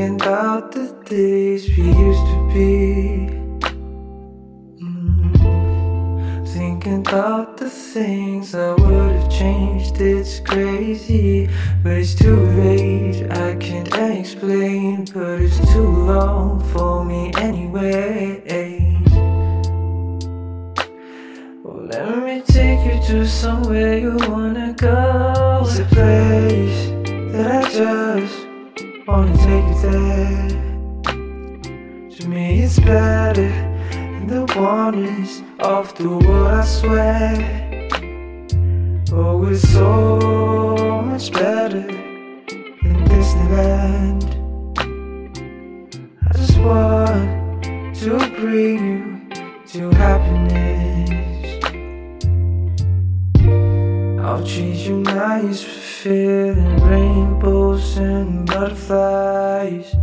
Thinking about the days we used to be. Mm. Thinking about the things I would have changed. It's crazy, but it's too late. I can't explain, but it's too long for me anyway. Well, let me take you to somewhere you wanna go. It's a place that I just wanna take you there. To me, it's better than the warnings of the world, I swear. Oh, it's so much better than Disneyland. I just want to bring you to happiness. I'll treat you nice feeling rainbows and butterflies.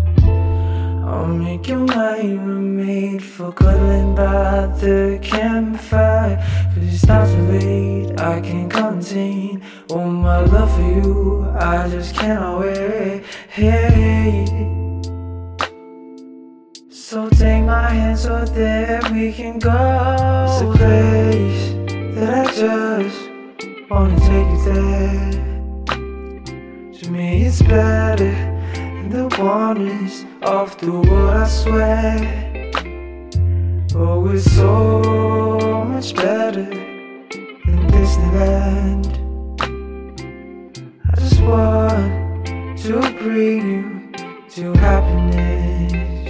I'll make you my roommate for cuddling by the campfire. Cause it's not too late, I can contain all my love for you. I just cannot wait. Hey. So take my hand so that we can go. It's a place that I just wanna take you there. To me, it's better than the warnings of the world, I swear. Oh, it's so much better than Disneyland. I just want to bring you to happiness.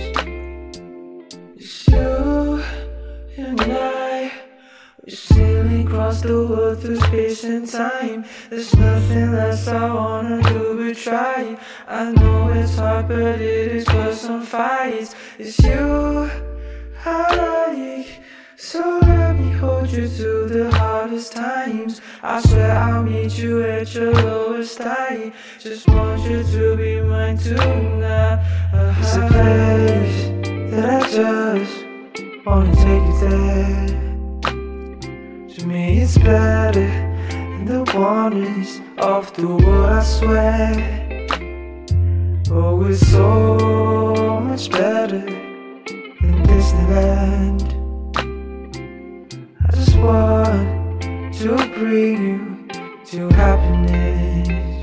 We're sailing across the world through space and time. There's nothing less I wanna do but try. I know it's hard, but it is worth some fights. It's you I like. So let me hold you through the hardest times. I swear I'll meet you at your lowest tide. Just want you to be mine tonight. It's a place that I just wanna take you there. It's better than the warnings of the world, I swear. Oh, it's so much better than Disneyland. I just want to bring you to happiness.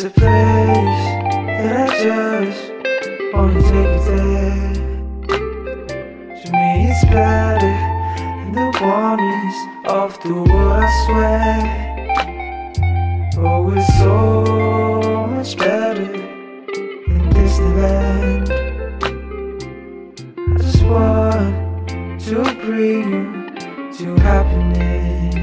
It's a place that I just wanna take you there. To me, it's better than the warnings of the world, I swear. Oh, it's so much better than land I just want to bring you to happiness.